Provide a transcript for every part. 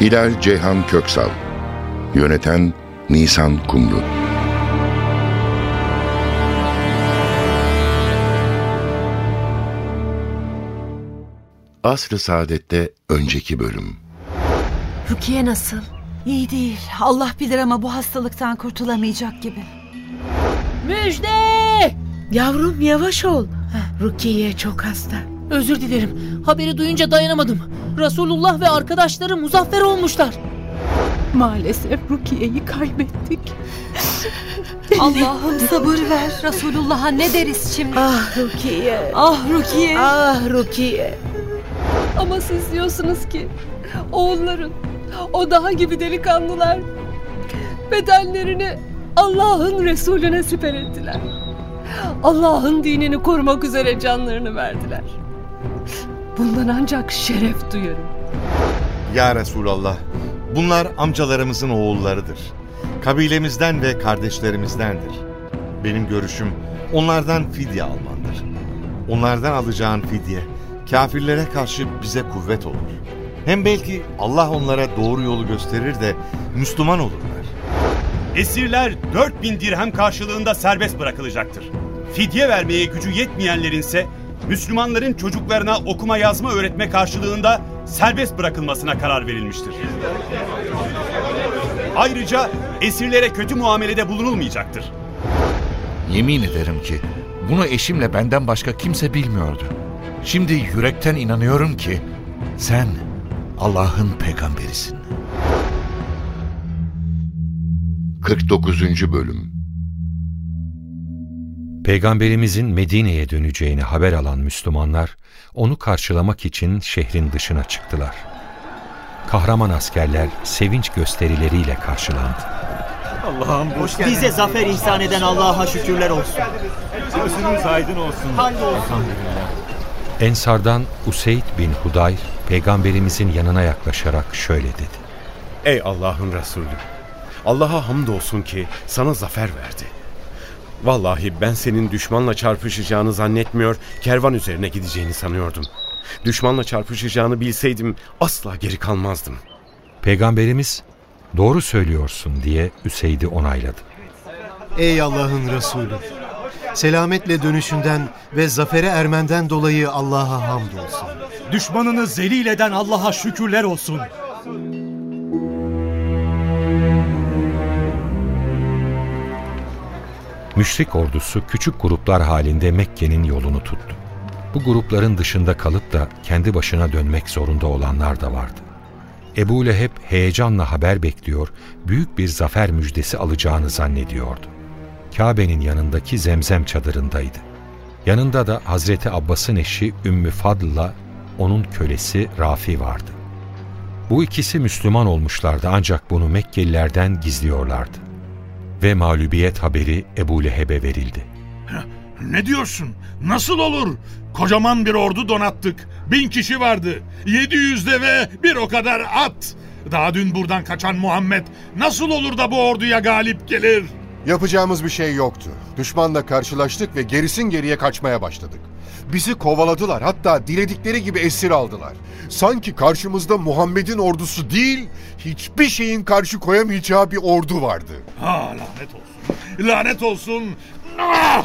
Hilal Ceyhan Köksal Yöneten Nisan Kumru Asr-ı Saadet'te önceki bölüm Rukiye nasıl? İyi değil. Allah bilir ama bu hastalıktan kurtulamayacak gibi. Müjde! Yavrum yavaş ol. Rukiye çok hasta. Özür dilerim. Haberi duyunca dayanamadım. Resulullah ve arkadaşları muzaffer olmuşlar. Maalesef Rukiye'yi kaybettik. Allah'ım sabır ver. Resulullah'a ne deriz şimdi? Ah Rukiye. Ah Rukiye. Ah Rukiye. Ama siz diyorsunuz ki oğulların o daha gibi delikanlılar bedenlerini Allah'ın Resulüne siper ettiler. Allah'ın dinini korumak üzere canlarını verdiler. Bundan ancak şeref duyarım. Ya Resulallah, bunlar amcalarımızın oğullarıdır. Kabilemizden ve kardeşlerimizdendir. Benim görüşüm onlardan fidye almandır. Onlardan alacağın fidye kafirlere karşı bize kuvvet olur. Hem belki Allah onlara doğru yolu gösterir de Müslüman olurlar. Esirler 4000 dirhem karşılığında serbest bırakılacaktır. Fidye vermeye gücü yetmeyenlerin ise Müslümanların çocuklarına okuma yazma öğretme karşılığında serbest bırakılmasına karar verilmiştir. Ayrıca esirlere kötü muamelede bulunulmayacaktır. Yemin ederim ki bunu eşimle benden başka kimse bilmiyordu. Şimdi yürekten inanıyorum ki sen Allah'ın peygamberisin. 49. Bölüm Peygamberimizin Medine'ye döneceğini haber alan Müslümanlar onu karşılamak için şehrin dışına çıktılar. Kahraman askerler sevinç gösterileriyle karşılandı. Allah'ım bize zafer ihsan eden Allah'a şükürler olsun. Gözünüz aydın olsun. Hamdolsun. Ensardan Useyd bin Hudayr peygamberimizin yanına yaklaşarak şöyle dedi. Ey Allah'ın Resulü! Allah'a hamdolsun ki sana zafer verdi. Vallahi ben senin düşmanla çarpışacağını zannetmiyor, kervan üzerine gideceğini sanıyordum. Düşmanla çarpışacağını bilseydim asla geri kalmazdım. Peygamberimiz doğru söylüyorsun diye Üseyd'i onayladı. Ey Allah'ın Resulü! Selametle dönüşünden ve zafere ermenden dolayı Allah'a hamdolsun. Düşmanını zelil eden Allah'a şükürler olsun. Müşrik ordusu küçük gruplar halinde Mekke'nin yolunu tuttu. Bu grupların dışında kalıp da kendi başına dönmek zorunda olanlar da vardı. Ebu Leheb heyecanla haber bekliyor, büyük bir zafer müjdesi alacağını zannediyordu. Kabe'nin yanındaki zemzem çadırındaydı. Yanında da Hazreti Abbas'ın eşi Ümmü Fadl'la onun kölesi Rafi vardı. Bu ikisi Müslüman olmuşlardı ancak bunu Mekkelilerden gizliyorlardı. Ve mağlubiyet haberi Ebu Leheb'e verildi. Ne diyorsun? Nasıl olur? Kocaman bir ordu donattık. Bin kişi vardı. Yedi yüz deve, bir o kadar at. Daha dün buradan kaçan Muhammed nasıl olur da bu orduya galip gelir? Yapacağımız bir şey yoktu. Düşmanla karşılaştık ve gerisin geriye kaçmaya başladık. Bizi kovaladılar hatta diledikleri gibi esir aldılar. Sanki karşımızda Muhammed'in ordusu değil, hiçbir şeyin karşı koyamayacağı bir ordu vardı. Ha lanet olsun. Lanet olsun. Ah!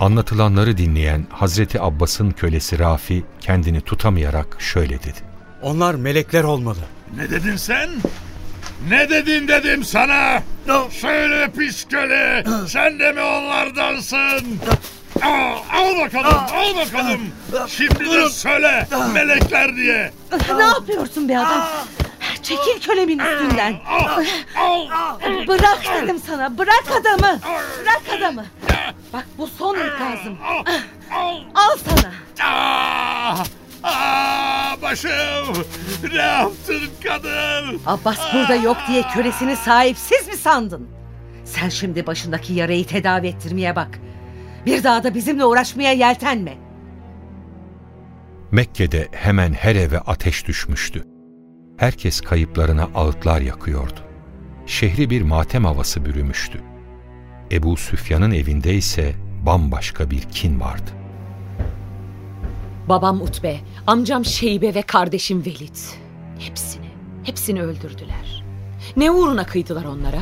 Anlatılanları dinleyen Hazreti Abbas'ın kölesi Rafi kendini tutamayarak şöyle dedi. Onlar melekler olmalı. Ne dedin sen? Ne dedin dedim sana? Söyle pis köle. Sen de mi onlardansın? Al, al bakalım, al bakalım. Şimdi de söyle melekler diye. Ne yapıyorsun be adam? Çekil kölemin üstünden. Bırak dedim sana. Bırak adamı. Bırak adamı. Bak bu son ikazım. Al sana. Ah, ah, Aa, başım! Ne yaptın kadın? Abbas burada yok diye kölesini sahipsiz mi sandın? Sen şimdi başındaki yarayı tedavi ettirmeye bak. Bir daha da bizimle uğraşmaya yeltenme. Mekke'de hemen her eve ateş düşmüştü. Herkes kayıplarına ağıtlar yakıyordu. Şehri bir matem havası bürümüştü. Ebu Süfyan'ın evinde ise bambaşka bir kin vardı. Babam Utbe, amcam Şeybe ve kardeşim Velid. Hepsini, hepsini öldürdüler. Ne uğruna kıydılar onlara?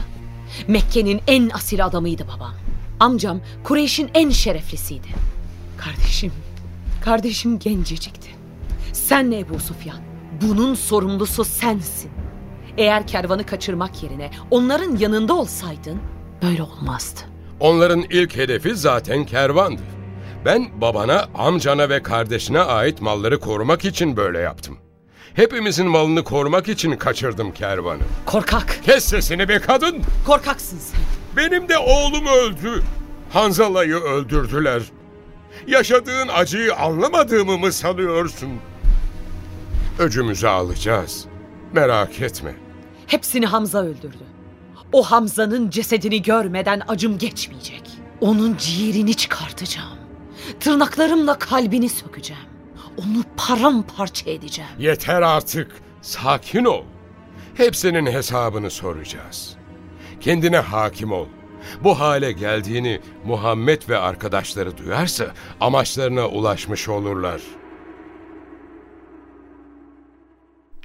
Mekke'nin en asil adamıydı babam. Amcam Kureyş'in en şereflisiydi. Kardeşim, kardeşim gencecikti. Sen ne Ebu Sufyan? Bunun sorumlusu sensin. Eğer kervanı kaçırmak yerine onların yanında olsaydın böyle olmazdı. Onların ilk hedefi zaten kervandı. Ben babana, amcana ve kardeşine ait malları korumak için böyle yaptım. Hepimizin malını korumak için kaçırdım kervanı. Korkak. Kes sesini be kadın. Korkaksın sen. Benim de oğlum öldü. Hanzala'yı öldürdüler. Yaşadığın acıyı anlamadığımı mı sanıyorsun? Öcümüzü alacağız. Merak etme. Hepsini Hamza öldürdü. O Hamza'nın cesedini görmeden acım geçmeyecek. Onun ciğerini çıkartacağım. Tırnaklarımla kalbini sökeceğim. Onu paramparça edeceğim. Yeter artık. Sakin ol. Hepsinin hesabını soracağız. Kendine hakim ol. Bu hale geldiğini Muhammed ve arkadaşları duyarsa amaçlarına ulaşmış olurlar.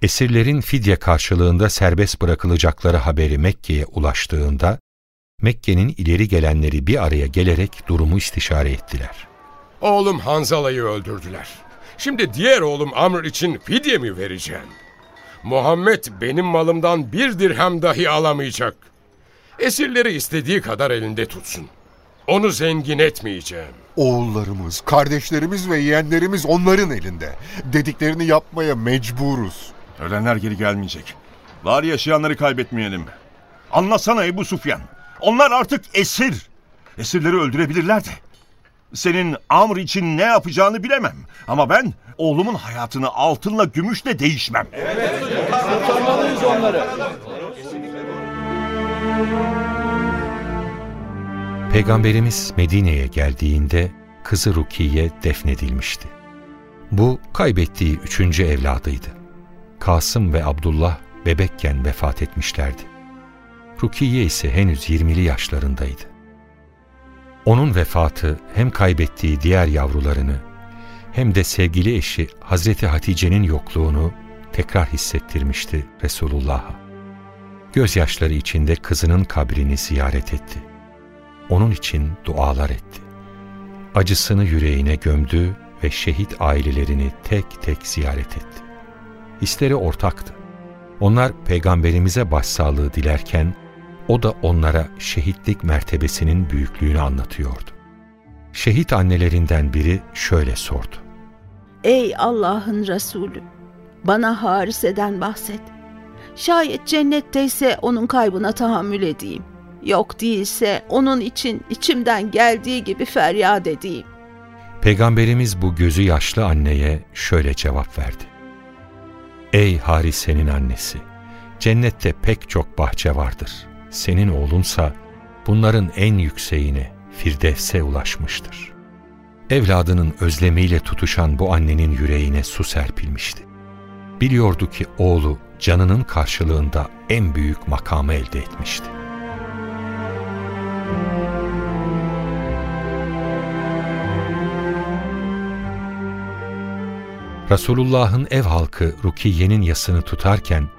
Esirlerin fidye karşılığında serbest bırakılacakları haberi Mekke'ye ulaştığında, Mekke'nin ileri gelenleri bir araya gelerek durumu istişare ettiler. Oğlum Hanzala'yı öldürdüler. Şimdi diğer oğlum Amr için fidye mi vereceğim? Muhammed benim malımdan bir dirhem dahi alamayacak. Esirleri istediği kadar elinde tutsun. Onu zengin etmeyeceğim. Oğullarımız, kardeşlerimiz ve yeğenlerimiz onların elinde. Dediklerini yapmaya mecburuz. Ölenler geri gelmeyecek. Var yaşayanları kaybetmeyelim. Anlasana Ebu Sufyan. Onlar artık esir. Esirleri öldürebilirler de. Senin Amr için ne yapacağını bilemem. Ama ben oğlumun hayatını altınla gümüşle değişmem. Evet, kurtarmalıyız onları. Peygamberimiz Medine'ye geldiğinde kızı Rukiye defnedilmişti. Bu kaybettiği üçüncü evladıydı. Kasım ve Abdullah bebekken vefat etmişlerdi. Rukiye ise henüz 20'li yaşlarındaydı. Onun vefatı hem kaybettiği diğer yavrularını hem de sevgili eşi Hazreti Hatice'nin yokluğunu tekrar hissettirmişti Resulullah'a. Gözyaşları içinde kızının kabrini ziyaret etti. Onun için dualar etti. Acısını yüreğine gömdü ve şehit ailelerini tek tek ziyaret etti. Hisleri ortaktı. Onlar peygamberimize başsağlığı dilerken o da onlara şehitlik mertebesinin büyüklüğünü anlatıyordu. Şehit annelerinden biri şöyle sordu. Ey Allah'ın Resulü! Bana Harise'den bahset. Şayet cennetteyse onun kaybına tahammül edeyim. Yok değilse onun için içimden geldiği gibi feryat edeyim. Peygamberimiz bu gözü yaşlı anneye şöyle cevap verdi. Ey Harise'nin annesi! Cennette pek çok bahçe vardır. Senin oğlunsa bunların en yükseğine, Firdevs'e ulaşmıştır. Evladının özlemiyle tutuşan bu annenin yüreğine su serpilmişti. Biliyordu ki oğlu canının karşılığında en büyük makamı elde etmişti. Resulullah'ın ev halkı Rukiye'nin yasını tutarken,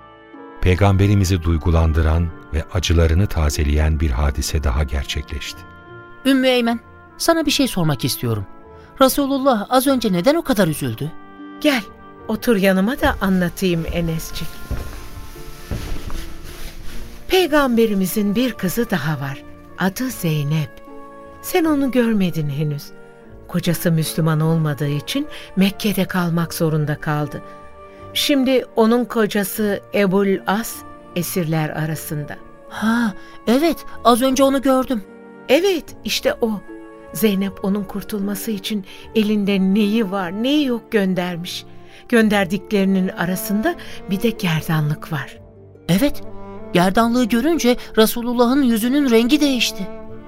Peygamberimizi duygulandıran ve acılarını tazeleyen bir hadise daha gerçekleşti. Ümmü Eymen, sana bir şey sormak istiyorum. Resulullah az önce neden o kadar üzüldü? Gel, otur yanıma da anlatayım Enescik. Peygamberimizin bir kızı daha var. Adı Zeynep. Sen onu görmedin henüz. Kocası Müslüman olmadığı için Mekke'de kalmak zorunda kaldı. Şimdi onun kocası Ebul As esirler arasında. Ha, evet az önce onu gördüm. Evet işte o. Zeynep onun kurtulması için elinde neyi var neyi yok göndermiş. Gönderdiklerinin arasında bir de gerdanlık var. Evet, gerdanlığı görünce Resulullah'ın yüzünün rengi değişti.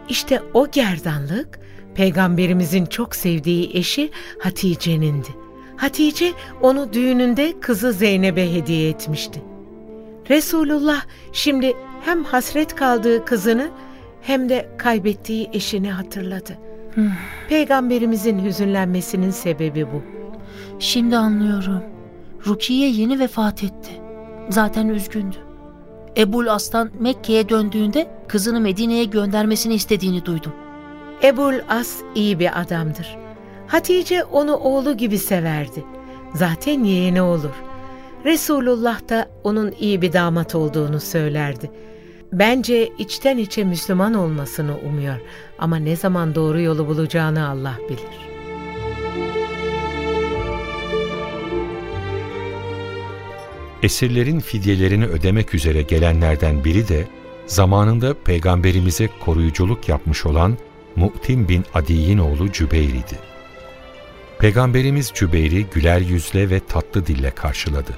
İşte o gerdanlık peygamberimizin çok sevdiği eşi Hatice'nindi. Hatice onu düğününde kızı Zeynep'e hediye etmişti. Resulullah şimdi hem hasret kaldığı kızını hem de kaybettiği eşini hatırladı. Peygamberimizin hüzünlenmesinin sebebi bu. Şimdi anlıyorum. Rukiye yeni vefat etti. Zaten üzgündü. Ebul Aslan Mekke'ye döndüğünde kızını Medine'ye göndermesini istediğini duydum. Ebul As iyi bir adamdır. Hatice onu oğlu gibi severdi. Zaten yeğeni olur. Resulullah da onun iyi bir damat olduğunu söylerdi. Bence içten içe Müslüman olmasını umuyor ama ne zaman doğru yolu bulacağını Allah bilir. Esirlerin fidyelerini ödemek üzere gelenlerden biri de zamanında peygamberimize koruyuculuk yapmış olan Mu'tim bin Adi'nin oğlu Cübeyr idi. Peygamberimiz Cübeyr'i güler yüzle ve tatlı dille karşıladı.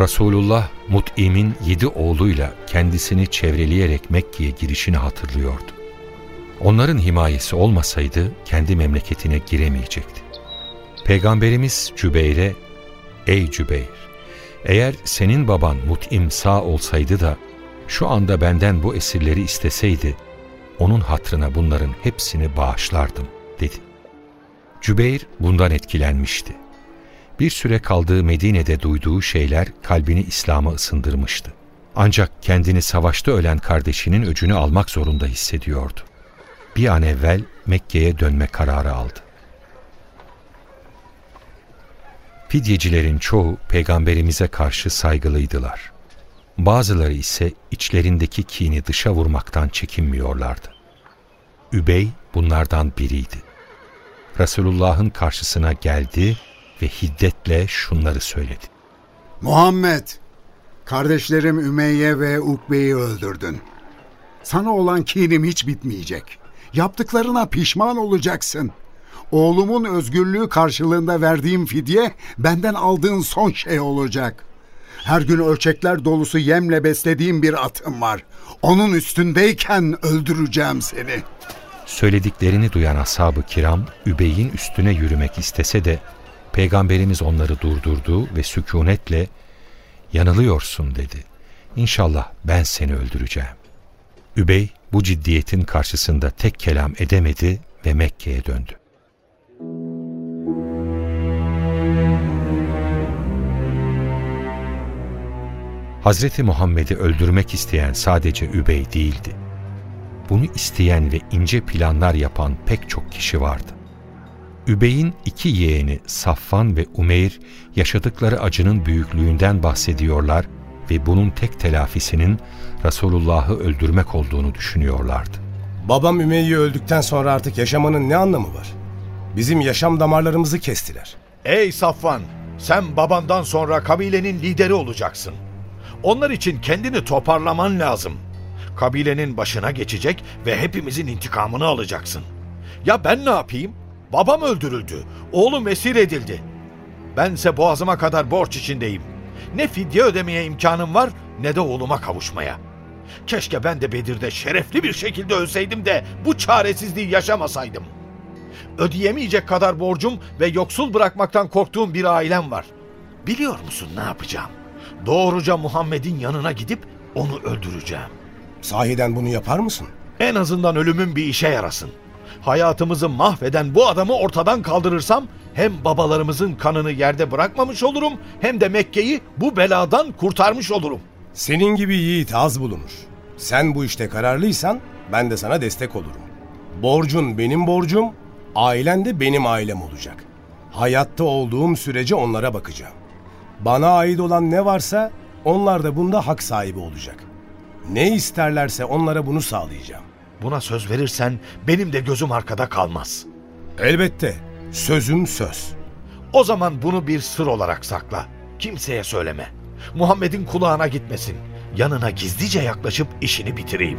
Resulullah Mut'im'in yedi oğluyla kendisini çevreleyerek Mekke'ye girişini hatırlıyordu. Onların himayesi olmasaydı kendi memleketine giremeyecekti. Peygamberimiz Cübeyr'e, ''Ey Cübeyr, eğer senin baban Mut'im sağ olsaydı da şu anda benden bu esirleri isteseydi, onun hatrına bunların hepsini bağışlardım.'' dedi. Cübeyr bundan etkilenmişti. Bir süre kaldığı Medine'de duyduğu şeyler kalbini İslam'a ısındırmıştı. Ancak kendini savaşta ölen kardeşinin öcünü almak zorunda hissediyordu. Bir an evvel Mekke'ye dönme kararı aldı. Fidyecilerin çoğu peygamberimize karşı saygılıydılar. Bazıları ise içlerindeki kini dışa vurmaktan çekinmiyorlardı. Übey bunlardan biriydi. Resulullah'ın karşısına geldi ve hiddetle şunları söyledi. Muhammed, kardeşlerim Ümeyye ve Ukbe'yi öldürdün. Sana olan kinim hiç bitmeyecek. Yaptıklarına pişman olacaksın. Oğlumun özgürlüğü karşılığında verdiğim fidye benden aldığın son şey olacak. Her gün ölçekler dolusu yemle beslediğim bir atım var. Onun üstündeyken öldüreceğim seni. Söylediklerini duyan ashab-ı kiram Übey'in üstüne yürümek istese de Peygamberimiz onları durdurdu ve sükunetle yanılıyorsun dedi. İnşallah ben seni öldüreceğim. Übey bu ciddiyetin karşısında tek kelam edemedi ve Mekke'ye döndü. Hazreti Muhammed'i öldürmek isteyen sadece Übey değildi. Bunu isteyen ve ince planlar yapan pek çok kişi vardı. Übey'in iki yeğeni Safvan ve Umeyr yaşadıkları acının büyüklüğünden bahsediyorlar ve bunun tek telafisinin Resulullah'ı öldürmek olduğunu düşünüyorlardı. Babam Ümeyye öldükten sonra artık yaşamanın ne anlamı var? Bizim yaşam damarlarımızı kestiler. Ey Safvan, sen babandan sonra kabilenin lideri olacaksın. Onlar için kendini toparlaman lazım. Kabilenin başına geçecek ve hepimizin intikamını alacaksın. Ya ben ne yapayım? Babam öldürüldü, oğlum esir edildi. Bense boğazıma kadar borç içindeyim. Ne fidye ödemeye imkanım var ne de oğluma kavuşmaya. Keşke ben de Bedir'de şerefli bir şekilde ölseydim de bu çaresizliği yaşamasaydım. Ödeyemeyecek kadar borcum ve yoksul bırakmaktan korktuğum bir ailem var. Biliyor musun ne yapacağım? Doğruca Muhammed'in yanına gidip onu öldüreceğim. Sahiden bunu yapar mısın? En azından ölümün bir işe yarasın. Hayatımızı mahveden bu adamı ortadan kaldırırsam hem babalarımızın kanını yerde bırakmamış olurum hem de Mekke'yi bu beladan kurtarmış olurum. Senin gibi yiğit az bulunur. Sen bu işte kararlıysan ben de sana destek olurum. Borcun benim borcum, ailen de benim ailem olacak. Hayatta olduğum sürece onlara bakacağım. Bana ait olan ne varsa onlar da bunda hak sahibi olacak. Ne isterlerse onlara bunu sağlayacağım. Buna söz verirsen benim de gözüm arkada kalmaz. Elbette. Sözüm söz. O zaman bunu bir sır olarak sakla. Kimseye söyleme. Muhammed'in kulağına gitmesin. Yanına gizlice yaklaşıp işini bitireyim.